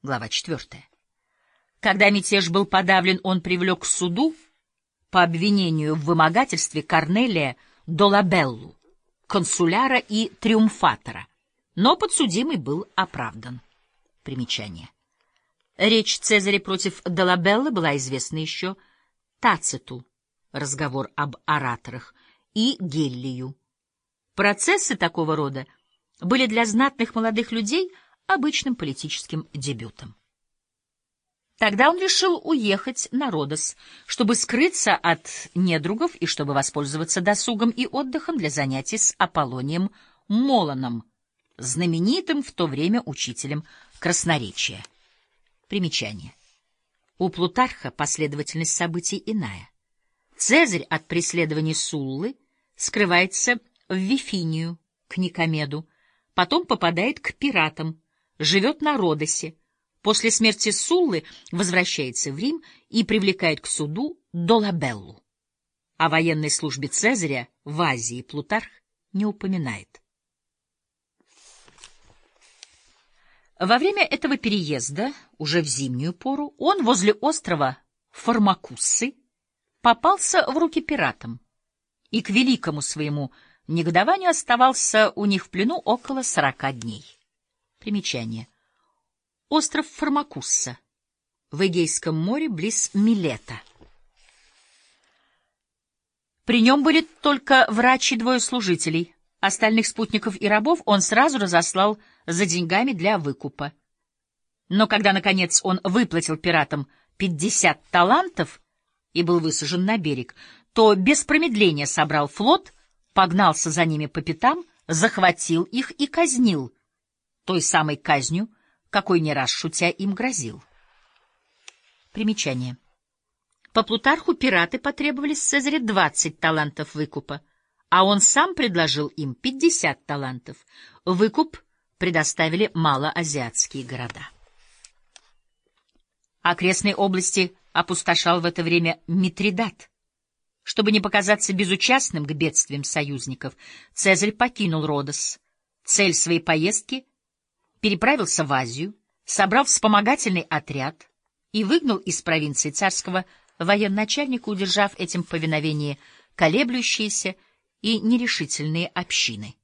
Глава 4. Когда мятеж был подавлен, он привлек к суду по обвинению в вымогательстве Корнелия Долабеллу, консуляра и триумфатора, но подсудимый был оправдан. Примечание. Речь Цезаря против Долабелла была известна еще Тациту, разговор об ораторах, и Геллию. Процессы такого рода были для знатных молодых людей обычным политическим дебютом. Тогда он решил уехать на Родос, чтобы скрыться от недругов и чтобы воспользоваться досугом и отдыхом для занятий с Аполлонием Молоном, знаменитым в то время учителем красноречия. Примечание. У Плутарха последовательность событий иная. Цезарь от преследований Суллы скрывается в Вифинию, к Никомеду, потом попадает к пиратам, живет на Родосе, После смерти Суллы возвращается в Рим и привлекает к суду Долабеллу. О военной службе Цезаря в Азии Плутарх не упоминает. Во время этого переезда, уже в зимнюю пору, он возле острова Формакуссы попался в руки пиратам и к великому своему негодованию оставался у них в плену около сорока дней. Примечание — Остров Формакусса в Эгейском море близ Милета. При нем были только врач и двое служителей. Остальных спутников и рабов он сразу разослал за деньгами для выкупа. Но когда, наконец, он выплатил пиратам пятьдесят талантов и был высажен на берег, то без промедления собрал флот, погнался за ними по пятам, захватил их и казнил той самой казнью, какой не раз шутя им грозил. Примечание. По Плутарху пираты потребовали с Цезаря двадцать талантов выкупа, а он сам предложил им пятьдесят талантов. Выкуп предоставили малоазиатские города. Окрестные области опустошал в это время Митридат. Чтобы не показаться безучастным к бедствиям союзников, Цезарь покинул Родос. Цель своей поездки переправился в Азию, собрал вспомогательный отряд и выгнал из провинции царского военачальника, удержав этим повиновение колеблющиеся и нерешительные общины.